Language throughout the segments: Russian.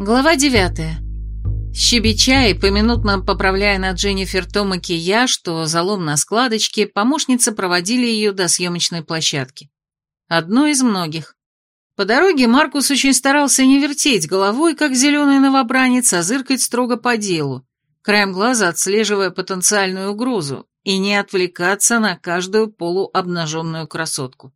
Глава девятая. Щебеча и поминутно поправляя на Дженнифер то макияж, то залом на складочке, помощницы проводили ее до съемочной площадки. Одной из многих. По дороге Маркус очень старался не вертеть головой, как зеленый новобранец, а зыркать строго по делу, краем глаза отслеживая потенциальную угрозу, и не отвлекаться на каждую полуобнаженную красотку.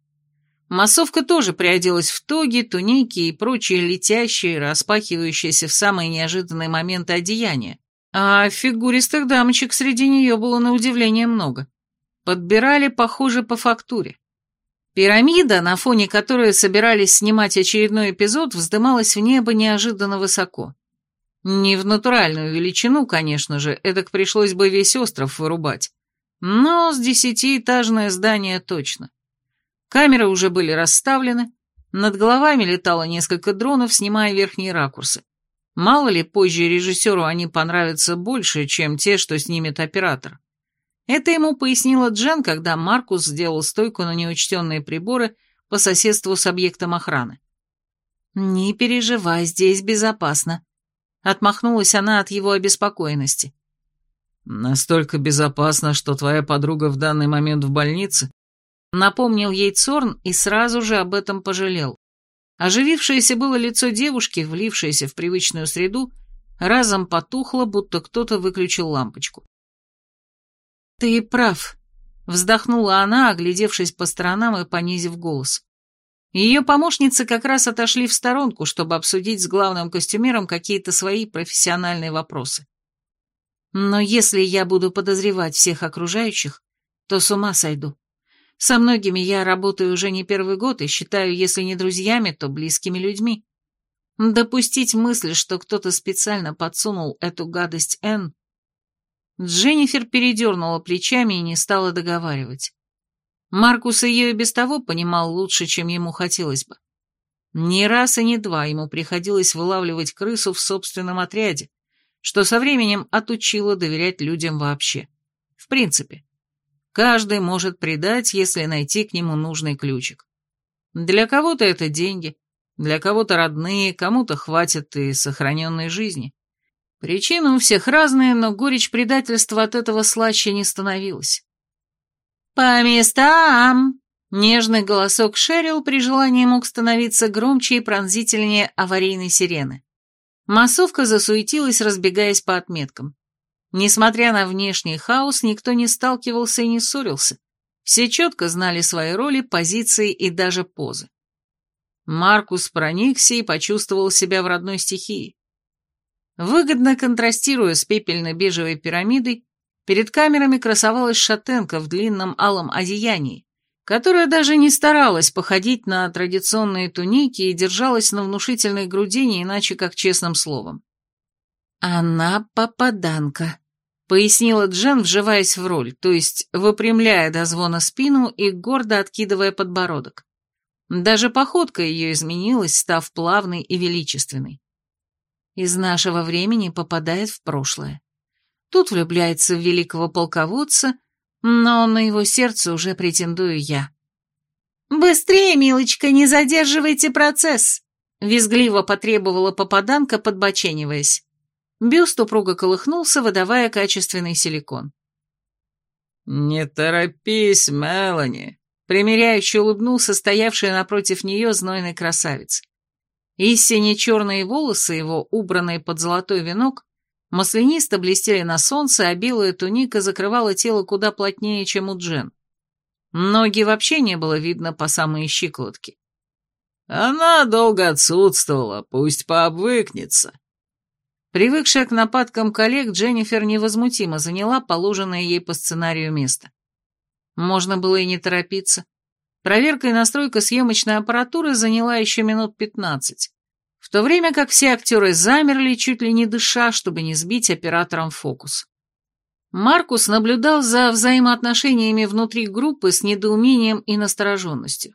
Массовка тоже приоделась в тоги, туники и прочие летящие, распахивающиеся в самые неожиданные моменты одеяния, а фигуристых дамочек среди нее было на удивление много. Подбирали, похоже, по фактуре. Пирамида, на фоне которой собирались снимать очередной эпизод, вздымалась в небо неожиданно высоко. Не в натуральную величину, конечно же, эдак пришлось бы весь остров вырубать. Но с десятиэтажное здание точно. Камеры уже были расставлены, над головами летало несколько дронов, снимая верхние ракурсы. Мало ли, позже режиссеру они понравятся больше, чем те, что снимет оператор. Это ему пояснила Джен, когда Маркус сделал стойку на неучтенные приборы по соседству с объектом охраны. «Не переживай, здесь безопасно», — отмахнулась она от его обеспокоенности. «Настолько безопасно, что твоя подруга в данный момент в больнице?» Напомнил ей Цорн и сразу же об этом пожалел. Оживившееся было лицо девушки, влившееся в привычную среду, разом потухло, будто кто-то выключил лампочку. «Ты прав», — вздохнула она, оглядевшись по сторонам и понизив голос. Ее помощницы как раз отошли в сторонку, чтобы обсудить с главным костюмером какие-то свои профессиональные вопросы. «Но если я буду подозревать всех окружающих, то с ума сойду. Со многими я работаю уже не первый год и считаю, если не друзьями, то близкими людьми. Допустить мысль, что кто-то специально подсунул эту гадость Н. Дженнифер передернула плечами и не стала договаривать. Маркус ее и без того понимал лучше, чем ему хотелось бы. Ни раз и ни два ему приходилось вылавливать крысу в собственном отряде, что со временем отучило доверять людям вообще. В принципе. Каждый может предать, если найти к нему нужный ключик. Для кого-то это деньги, для кого-то родные, кому-то хватит и сохраненной жизни. Причины у всех разные, но горечь предательства от этого слаще не становилась. «По местам!» Нежный голосок Шерил при желании мог становиться громче и пронзительнее аварийной сирены. Массовка засуетилась, разбегаясь по отметкам. Несмотря на внешний хаос, никто не сталкивался и не ссорился. Все четко знали свои роли, позиции и даже позы. Маркус проникся и почувствовал себя в родной стихии. Выгодно контрастируя с пепельно-бежевой пирамидой, перед камерами красовалась шатенка в длинном алом одеянии, которая даже не старалась походить на традиционные туники и держалась на внушительной груди не иначе как честным словом. «Она попаданка», пояснила Джен, вживаясь в роль, то есть выпрямляя до звона спину и гордо откидывая подбородок. Даже походка ее изменилась, став плавной и величественной. Из нашего времени попадает в прошлое. Тут влюбляется в великого полководца, но на его сердце уже претендую я. «Быстрее, милочка, не задерживайте процесс!» Визгливо потребовала попаданка, подбочениваясь. Бюст упруго колыхнулся, выдавая качественный силикон. «Не торопись, Мелани», — примиряюще улыбнулся стоявший напротив нее знойный красавец. И сине-черные волосы его, убранные под золотой венок, маслянисто блестели на солнце, а белая туника закрывала тело куда плотнее, чем у Джен. Ноги вообще не было видно по самые щиколотки. «Она долго отсутствовала, пусть пообвыкнется», Привыкшая к нападкам коллег, Дженнифер невозмутимо заняла положенное ей по сценарию место. Можно было и не торопиться. Проверка и настройка съемочной аппаратуры заняла еще минут пятнадцать, в то время как все актеры замерли, чуть ли не дыша, чтобы не сбить оператором фокус. Маркус наблюдал за взаимоотношениями внутри группы с недоумением и настороженностью.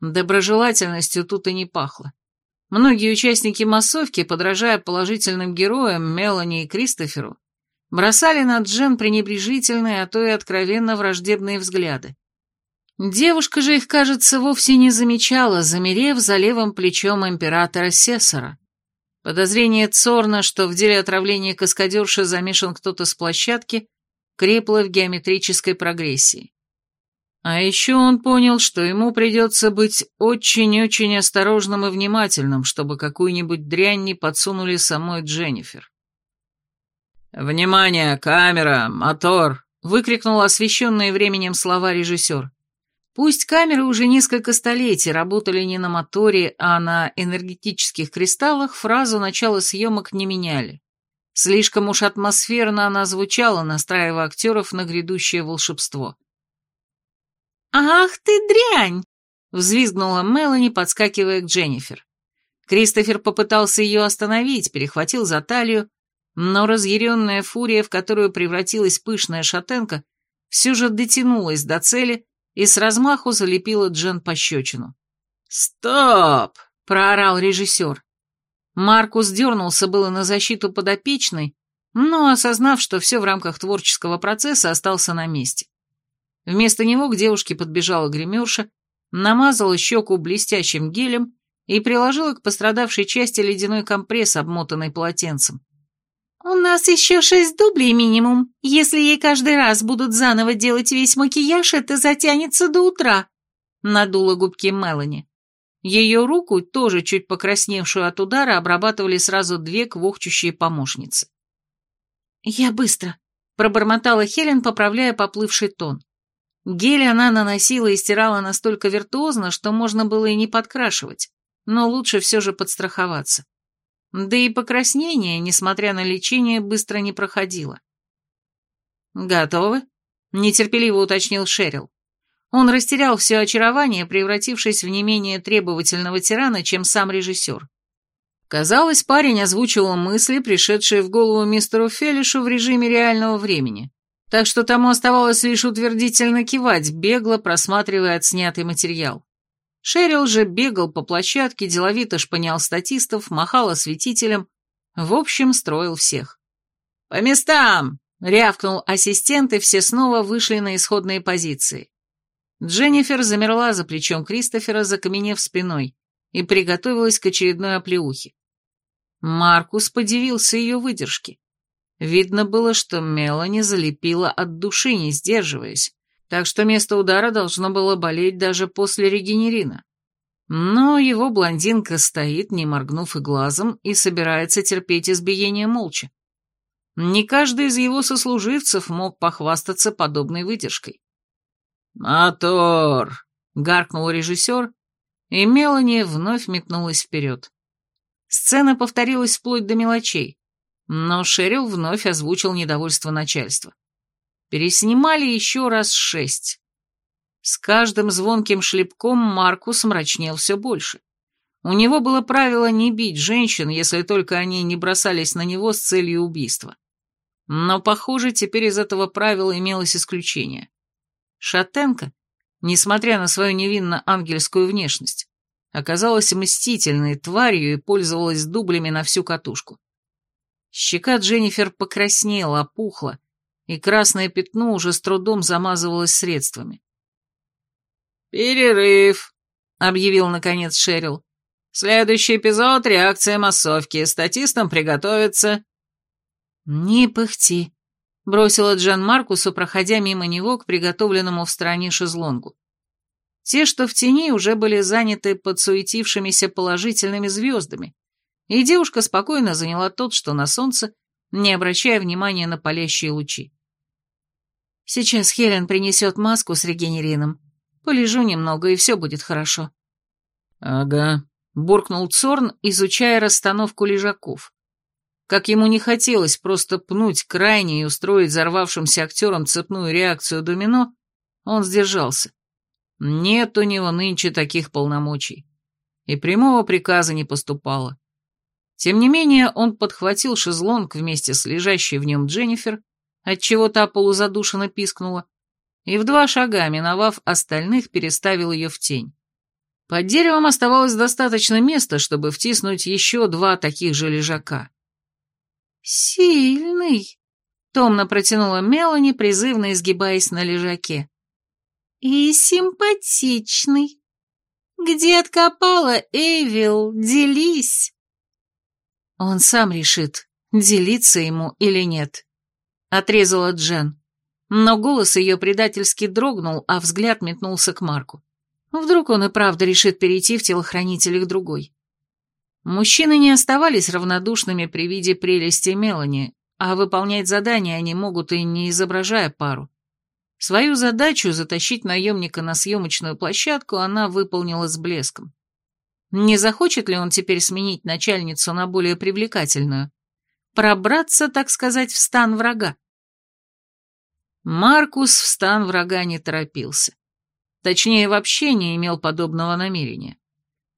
Доброжелательностью тут и не пахло. Многие участники массовки, подражая положительным героям Мелани и Кристоферу, бросали на Джен пренебрежительные, а то и откровенно враждебные взгляды. Девушка же их, кажется, вовсе не замечала, замерев за левым плечом императора Сесара. Подозрение Цорна, что в деле отравления каскадерши замешан кто-то с площадки, крепло в геометрической прогрессии. А еще он понял, что ему придется быть очень-очень осторожным и внимательным, чтобы какую-нибудь дрянь не подсунули самой Дженнифер. «Внимание, камера, мотор!» — выкрикнул освещенные временем слова режиссер. Пусть камеры уже несколько столетий работали не на моторе, а на энергетических кристаллах, фразу начала съемок не меняли. Слишком уж атмосферно она звучала, настраивая актеров на грядущее волшебство. «Ах ты дрянь!» — взвизгнула Мелани, подскакивая к Дженнифер. Кристофер попытался ее остановить, перехватил за талию, но разъяренная фурия, в которую превратилась пышная шатенка, все же дотянулась до цели и с размаху залепила Джен пощечину. «Стоп!» — проорал режиссер. Маркус дернулся было на защиту подопечной, но, осознав, что все в рамках творческого процесса, остался на месте. Вместо него к девушке подбежала гримерша, намазала щеку блестящим гелем и приложила к пострадавшей части ледяной компресс, обмотанный полотенцем. «У нас еще шесть дублей минимум. Если ей каждый раз будут заново делать весь макияж, это затянется до утра», — надула губки Мелани. Ее руку, тоже чуть покрасневшую от удара, обрабатывали сразу две квохчущие помощницы. «Я быстро», — пробормотала Хелен, поправляя поплывший тон. Гель она наносила и стирала настолько виртуозно, что можно было и не подкрашивать, но лучше все же подстраховаться. Да и покраснение, несмотря на лечение, быстро не проходило. «Готовы?» — нетерпеливо уточнил Шерил. Он растерял все очарование, превратившись в не менее требовательного тирана, чем сам режиссер. Казалось, парень озвучивал мысли, пришедшие в голову мистеру Фелишу в режиме реального времени, так что тому оставалось лишь утвердительно кивать, бегло просматривая отснятый материал. Шерил же бегал по площадке, деловито шпынял статистов, махал осветителем, в общем, строил всех. «По местам!» — рявкнул ассистент, и все снова вышли на исходные позиции. Дженнифер замерла за плечом Кристофера, закаменев спиной, и приготовилась к очередной оплеухе. Маркус подивился ее выдержке. Видно было, что Мелани залепила от души, не сдерживаясь, так что место удара должно было болеть даже после регенерина. Но его блондинка стоит, не моргнув и глазом, и собирается терпеть избиение молча. Не каждый из его сослуживцев мог похвастаться подобной выдержкой. «Мотор!» — гаркнул режиссер, и Мелани вновь метнулась вперед. Сцена повторилась вплоть до мелочей, но Шерил вновь озвучил недовольство начальства. Переснимали еще раз шесть. С каждым звонким шлепком Маркус мрачнел все больше. У него было правило не бить женщин, если только они не бросались на него с целью убийства. Но, похоже, теперь из этого правила имелось исключение. Шатенко, несмотря на свою невинно-ангельскую внешность, оказалась мстительной тварью и пользовалась дублями на всю катушку. Щека Дженнифер покраснела, опухла, и красное пятно уже с трудом замазывалось средствами. «Перерыв», — объявил наконец Шерил. «Следующий эпизод — реакция массовки. Статистам приготовиться». «Не пыхти», — бросила Джан Маркусу, проходя мимо него к приготовленному в стороне шезлонгу. Те, что в тени, уже были заняты подсуетившимися положительными звездами, и девушка спокойно заняла тот, что на солнце, не обращая внимания на палящие лучи. Сейчас Хелен принесет маску с регенерином. Полежу немного, и все будет хорошо. Ага, буркнул Цорн, изучая расстановку лежаков. Как ему не хотелось просто пнуть крайне и устроить взорвавшимся актерам цепную реакцию домино, он сдержался. Нет у него нынче таких полномочий. И прямого приказа не поступало. Тем не менее, он подхватил шезлонг вместе с лежащей в нем Дженнифер, отчего та полузадушенно пискнула, и в два шага, миновав остальных, переставил ее в тень. Под деревом оставалось достаточно места, чтобы втиснуть еще два таких же лежака. «Сильный!» — томно протянула Мелани, призывно изгибаясь на лежаке. «И симпатичный. Где откопала, Эйвил, делись!» Он сам решит, делиться ему или нет. Отрезала Джен. Но голос ее предательски дрогнул, а взгляд метнулся к Марку. Вдруг он и правда решит перейти в телохранителях другой. Мужчины не оставались равнодушными при виде прелести Мелани, а выполнять задания они могут и не изображая пару. Свою задачу затащить наемника на съемочную площадку она выполнила с блеском. Не захочет ли он теперь сменить начальницу на более привлекательную? Пробраться, так сказать, в стан врага? Маркус в стан врага не торопился. Точнее, вообще не имел подобного намерения.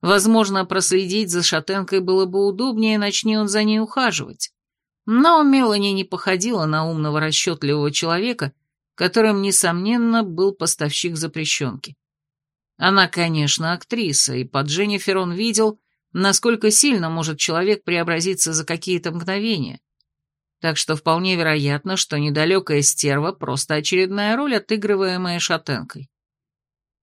Возможно, проследить за шатенкой было бы удобнее, начни он за ней ухаживать. Но Мелани не походила на умного расчетливого человека, которым, несомненно, был поставщик запрещенки. Она, конечно, актриса, и под Дженнифер он видел, насколько сильно может человек преобразиться за какие-то мгновения. Так что вполне вероятно, что недалекая стерва – просто очередная роль, отыгрываемая шатенкой.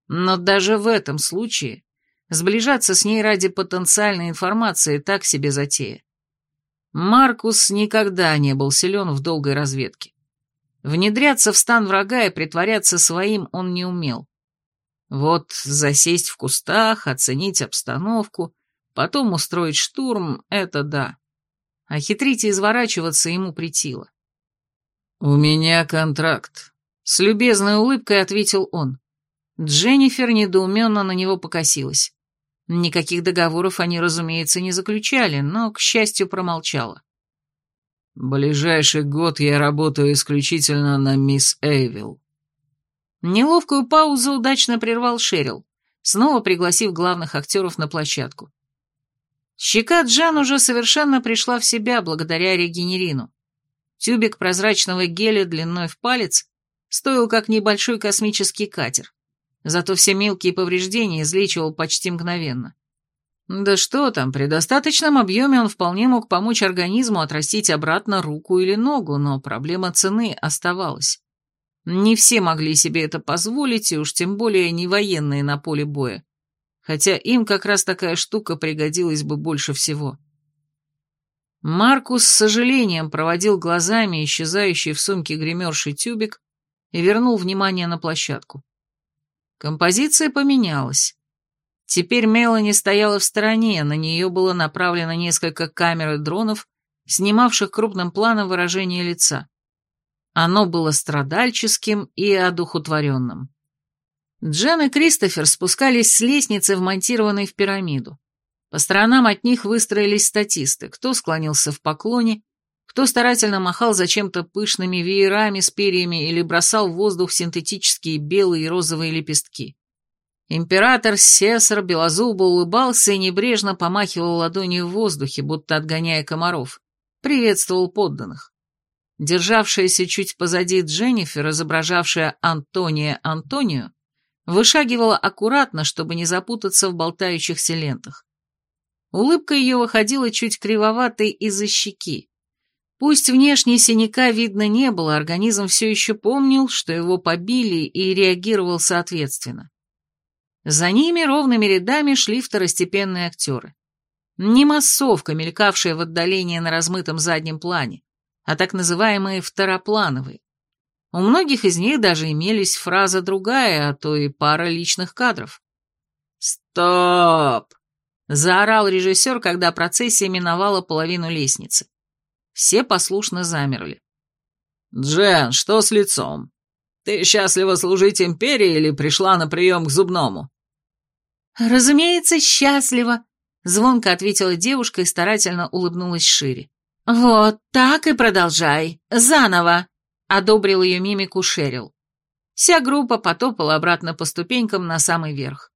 Но даже в этом случае сближаться с ней ради потенциальной информации так себе затея. Маркус никогда не был силен в долгой разведке. Внедряться в стан врага и притворяться своим он не умел. Вот засесть в кустах, оценить обстановку, потом устроить штурм — это да. А хитрить и изворачиваться ему притило. «У меня контракт», — с любезной улыбкой ответил он. Дженнифер недоуменно на него покосилась. Никаких договоров они, разумеется, не заключали, но, к счастью, промолчала. «Ближайший год я работаю исключительно на мисс Эйвилл». Неловкую паузу удачно прервал Шерил, снова пригласив главных актеров на площадку. Щека Джан уже совершенно пришла в себя благодаря регенерину. Тюбик прозрачного геля длиной в палец стоил как небольшой космический катер. Зато все мелкие повреждения излечивал почти мгновенно. Да что там, при достаточном объеме он вполне мог помочь организму отрастить обратно руку или ногу, но проблема цены оставалась. Не все могли себе это позволить, и уж тем более не военные на поле боя. Хотя им как раз такая штука пригодилась бы больше всего. Маркус с сожалением проводил глазами исчезающий в сумке гримерший тюбик и вернул внимание на площадку. Композиция поменялась. Теперь Мелани стояла в стороне, на нее было направлено несколько камер и дронов, снимавших крупным планом выражение лица. Оно было страдальческим и одухотворенным. Джен и Кристофер спускались с лестницы, вмонтированной в пирамиду. По сторонам от них выстроились статисты, кто склонился в поклоне, кто старательно махал зачем-то пышными веерами с перьями или бросал в воздух синтетические белые и розовые лепестки. Император Сесар белозубо улыбался и небрежно помахивал ладонью в воздухе, будто отгоняя комаров. Приветствовал подданных. Державшаяся чуть позади Дженнифер, изображавшая Антония Антонию, вышагивала аккуратно, чтобы не запутаться в болтающихся лентах. Улыбка ее выходила чуть кривоватой из-за щеки, Пусть внешне синяка видно не было, организм все еще помнил, что его побили и реагировал соответственно. За ними ровными рядами шли второстепенные актеры. Не массовка, мелькавшая в отдалении на размытом заднем плане, а так называемые второплановые. У многих из них даже имелись фраза другая, а то и пара личных кадров. «Стоп!» — заорал режиссер, когда процессия миновала половину лестницы. Все послушно замерли. «Джен, что с лицом? Ты счастлива служить империи или пришла на прием к зубному?» «Разумеется, счастлива», — звонко ответила девушка и старательно улыбнулась шире. «Вот так и продолжай. Заново», — одобрил ее мимику Шерил. Вся группа потопала обратно по ступенькам на самый верх.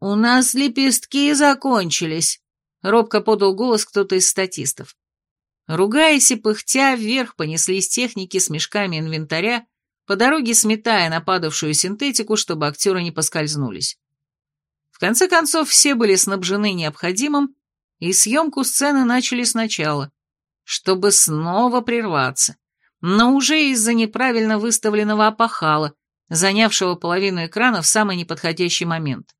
«У нас лепестки закончились», — робко подал голос кто-то из статистов. Ругаясь и пыхтя, вверх понеслись техники с мешками инвентаря, по дороге сметая нападавшую синтетику, чтобы актеры не поскользнулись. В конце концов, все были снабжены необходимым, и съемку сцены начали сначала, чтобы снова прерваться, но уже из-за неправильно выставленного опахала, занявшего половину экрана в самый неподходящий момент.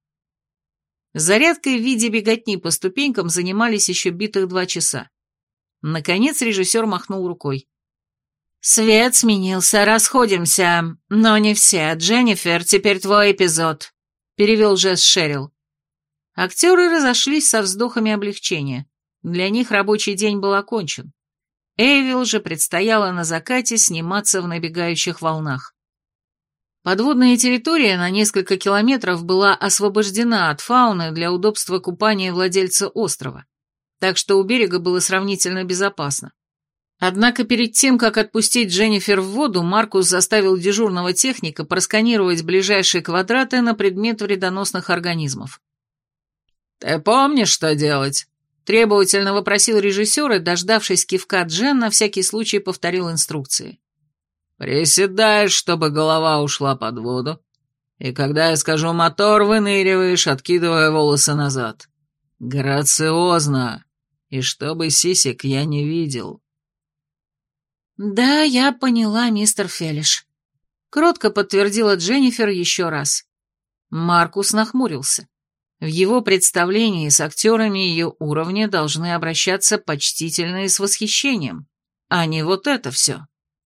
Зарядкой в виде беготни по ступенькам занимались еще битых два часа. Наконец режиссер махнул рукой. «Свет сменился, расходимся. Но не все. Дженнифер, теперь твой эпизод», — перевел жест Шерил. Актеры разошлись со вздохами облегчения. Для них рабочий день был окончен. Эйвил же предстояло на закате сниматься в набегающих волнах. Подводная территория на несколько километров была освобождена от фауны для удобства купания владельца острова, так что у берега было сравнительно безопасно. Однако перед тем, как отпустить Дженнифер в воду, Маркус заставил дежурного техника просканировать ближайшие квадраты на предмет вредоносных организмов. «Ты помнишь, что делать?» Требовательно вопросил режиссер и, дождавшись кивка Джен, на всякий случай повторил инструкции. «Приседаешь, чтобы голова ушла под воду, и когда я скажу «мотор», выныриваешь, откидывая волосы назад. Грациозно, и чтобы сисек я не видел». «Да, я поняла, мистер Фелиш», — кротко подтвердила Дженнифер еще раз. Маркус нахмурился. В его представлении с актерами ее уровня должны обращаться почтительно и с восхищением, а не вот это все.